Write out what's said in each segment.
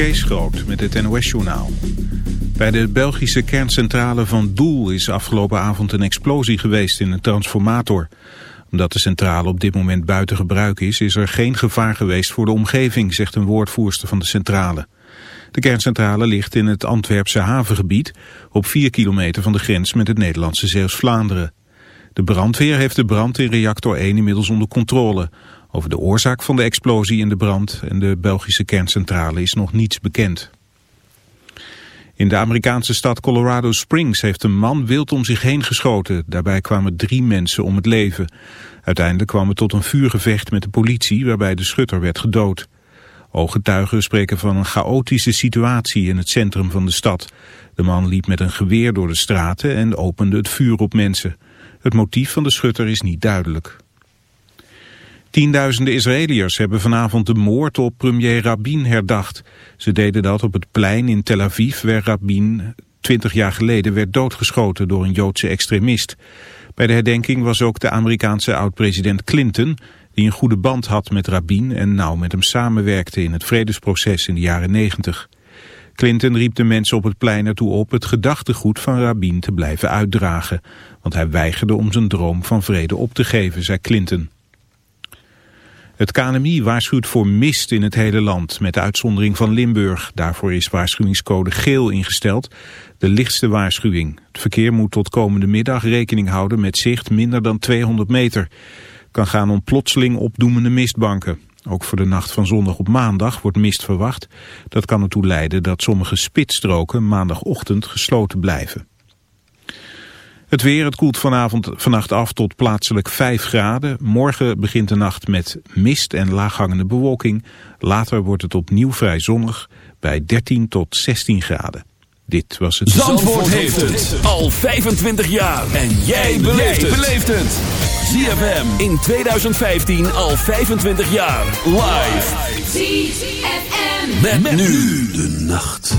Kees Groot met het NOS-journaal. Bij de Belgische kerncentrale van Doel is afgelopen avond een explosie geweest in een transformator. Omdat de centrale op dit moment buiten gebruik is, is er geen gevaar geweest voor de omgeving, zegt een woordvoerster van de centrale. De kerncentrale ligt in het Antwerpse havengebied, op 4 kilometer van de grens met het Nederlandse Zeeuws-Vlaanderen. De brandweer heeft de brand in reactor 1 inmiddels onder controle. Over de oorzaak van de explosie in de brand en de Belgische kerncentrale is nog niets bekend. In de Amerikaanse stad Colorado Springs heeft een man wild om zich heen geschoten. Daarbij kwamen drie mensen om het leven. Uiteindelijk kwam het tot een vuurgevecht met de politie waarbij de schutter werd gedood. Ooggetuigen spreken van een chaotische situatie in het centrum van de stad. De man liep met een geweer door de straten en opende het vuur op mensen. Het motief van de schutter is niet duidelijk. Tienduizenden Israëliërs hebben vanavond de moord op premier Rabin herdacht. Ze deden dat op het plein in Tel Aviv waar Rabin twintig jaar geleden werd doodgeschoten door een Joodse extremist. Bij de herdenking was ook de Amerikaanse oud-president Clinton, die een goede band had met Rabin en nauw met hem samenwerkte in het vredesproces in de jaren negentig. Clinton riep de mensen op het plein ertoe op het gedachtegoed van Rabin te blijven uitdragen, want hij weigerde om zijn droom van vrede op te geven, zei Clinton. Het KNMI waarschuwt voor mist in het hele land, met uitzondering van Limburg. Daarvoor is waarschuwingscode geel ingesteld, de lichtste waarschuwing. Het verkeer moet tot komende middag rekening houden met zicht minder dan 200 meter. Kan gaan om plotseling opdoemende mistbanken. Ook voor de nacht van zondag op maandag wordt mist verwacht. Dat kan ertoe leiden dat sommige spitsstroken maandagochtend gesloten blijven. Het weer, het koelt vanavond, vannacht af tot plaatselijk 5 graden. Morgen begint de nacht met mist en laaghangende bewolking. Later wordt het opnieuw vrij zonnig bij 13 tot 16 graden. Dit was het... Zandvoort, heeft het al 25 jaar. En jij beleeft het. ZFM in 2015 al 25 jaar. Live. ZFM. met nu de nacht.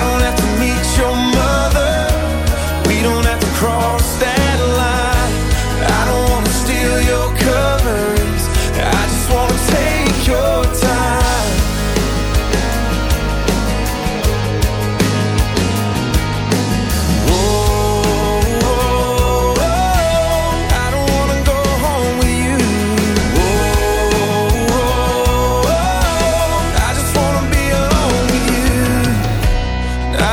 Don't have to meet your mother. We don't have to cross that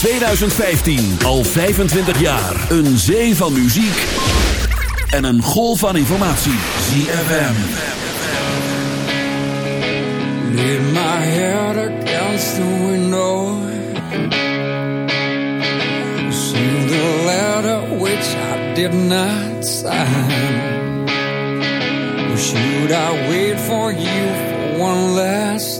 2015 al 25 jaar. Een zee van muziek en een golf van informatie. ZFM. Laid my head against the window. Sealed the letter which I did not sign. Should I wait for you for one last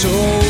走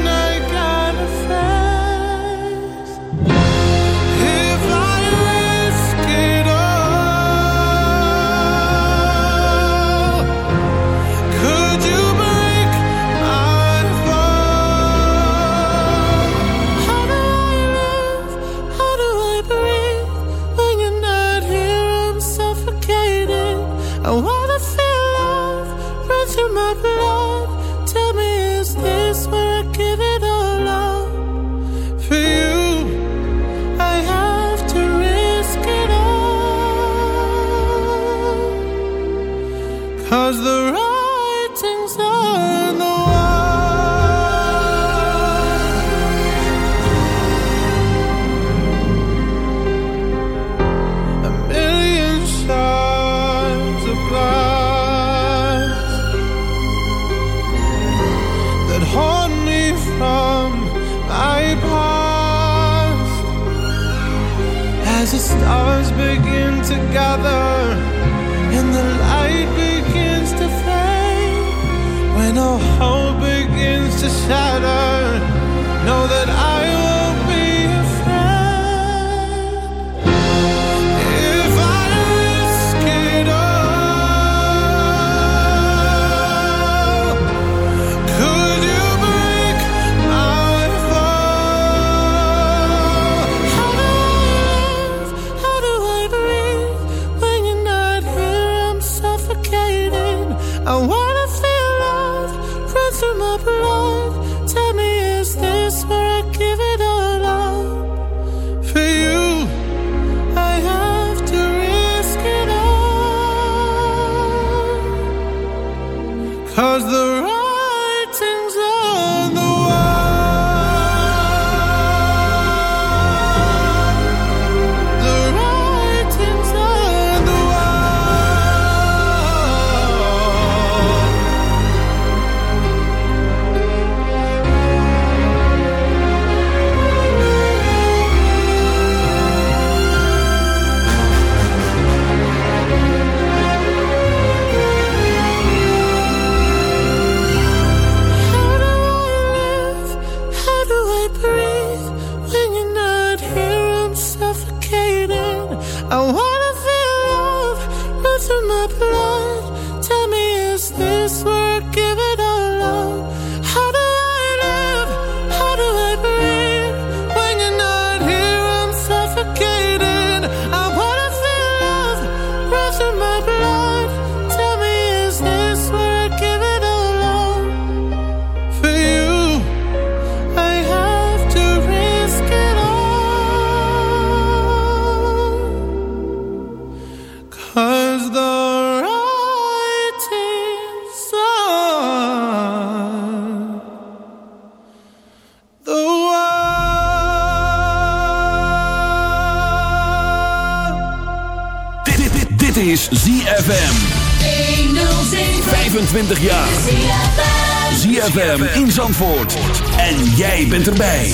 jij bent erbij.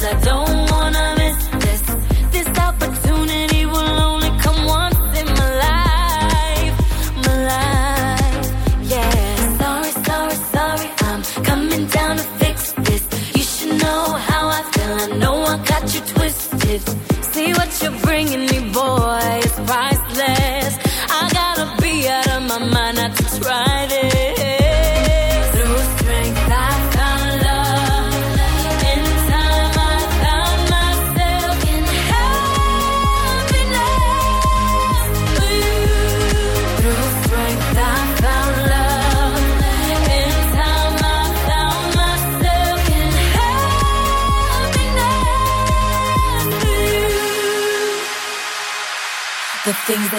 cause I don't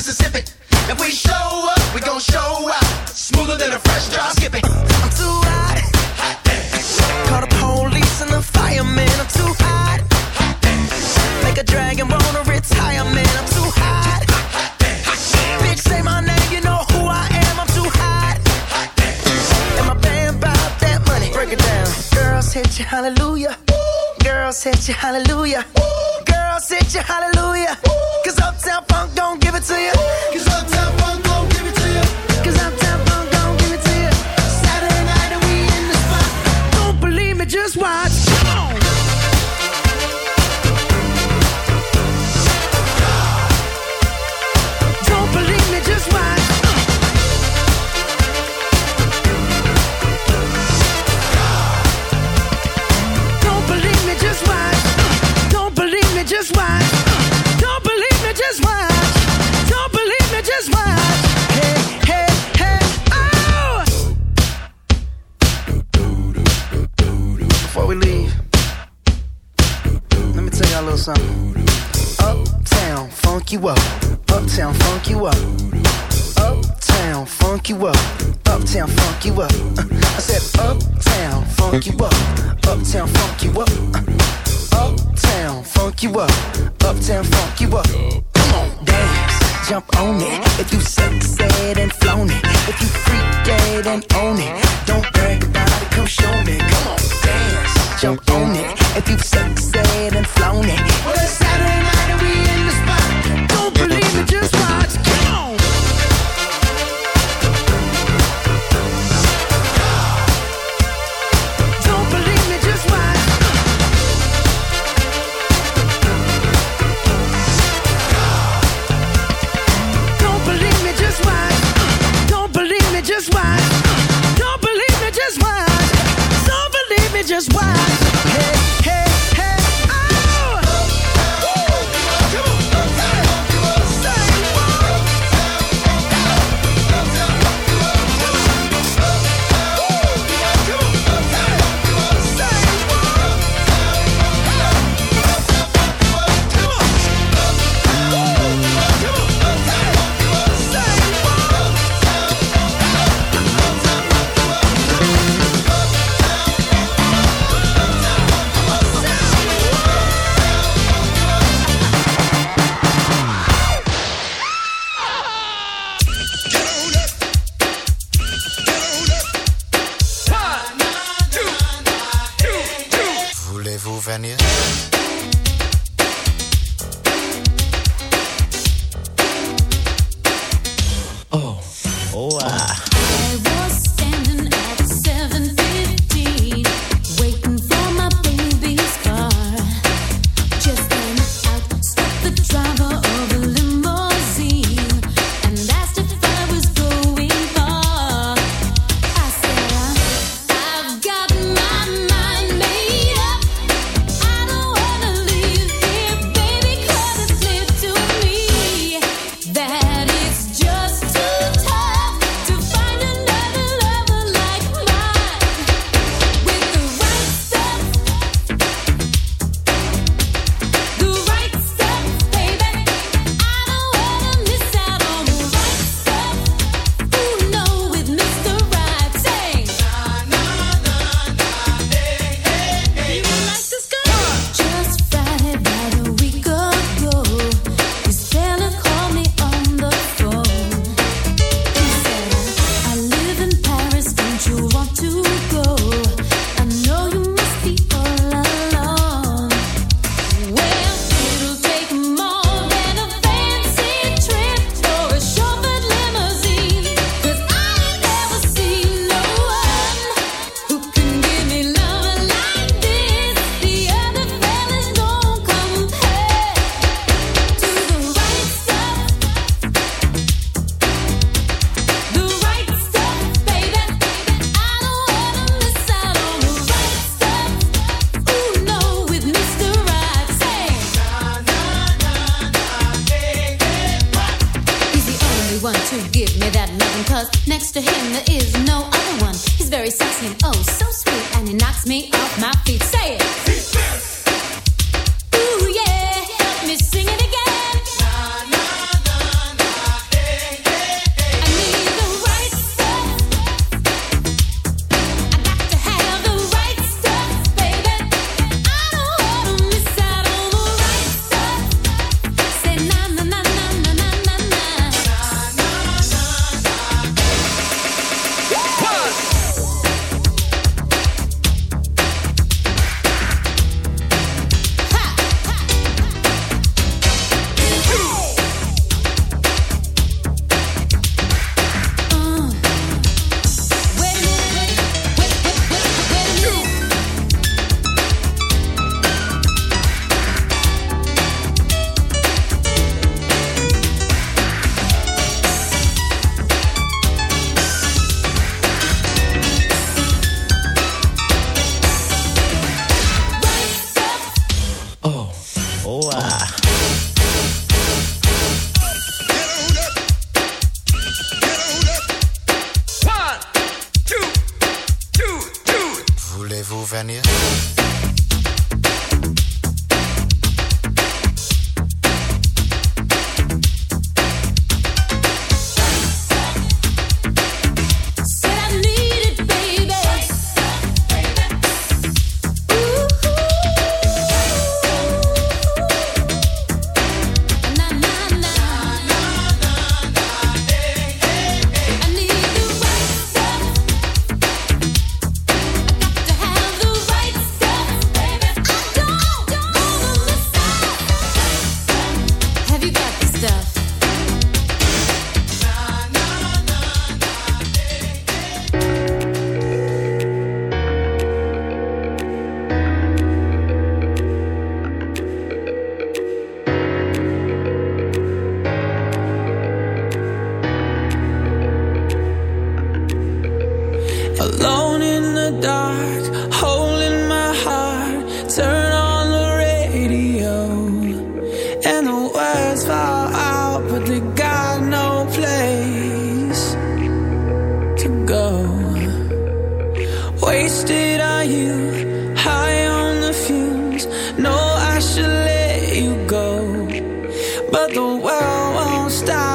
Mississippi.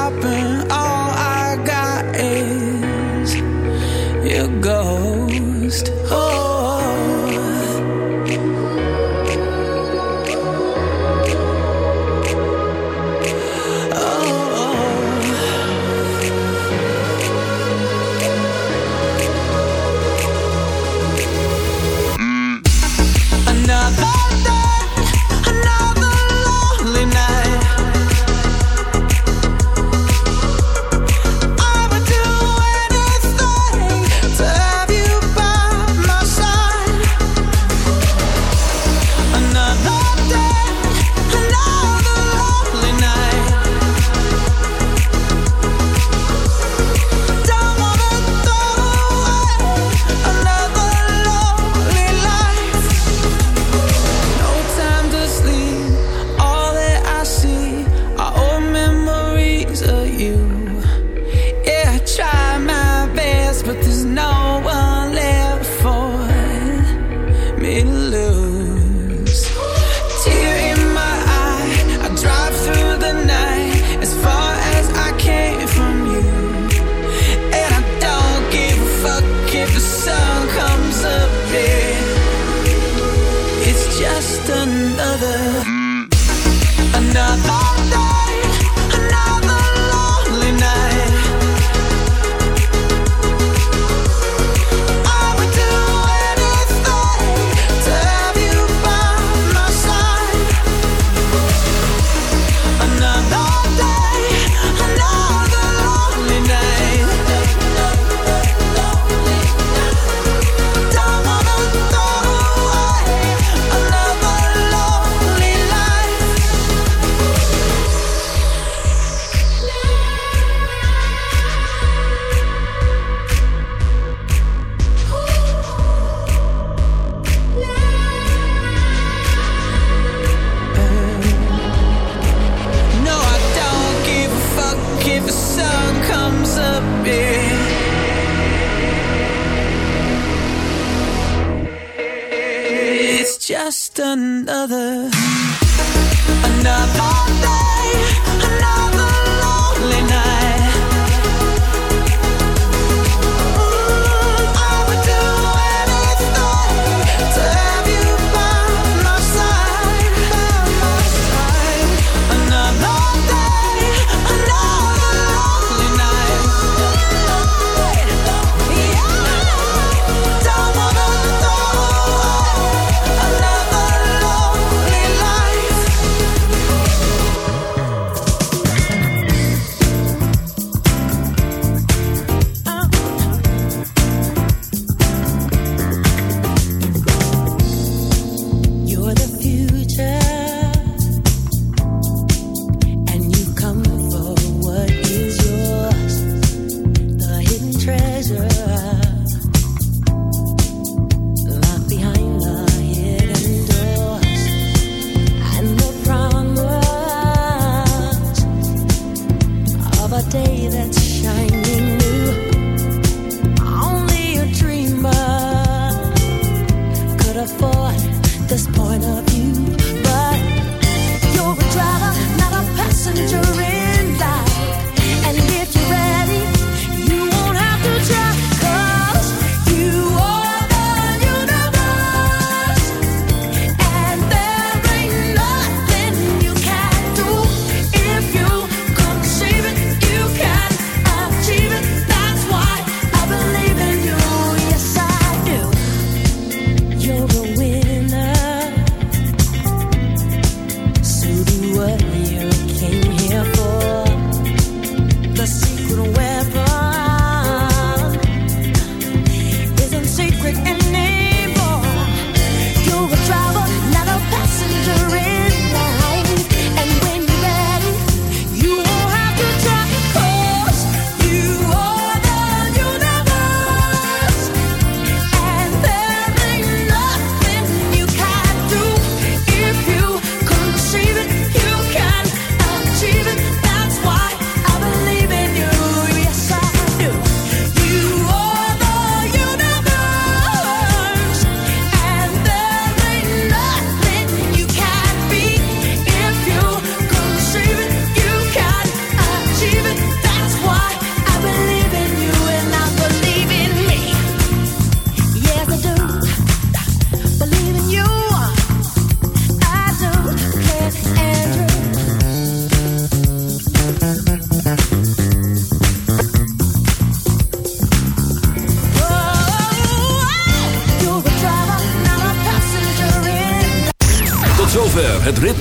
happen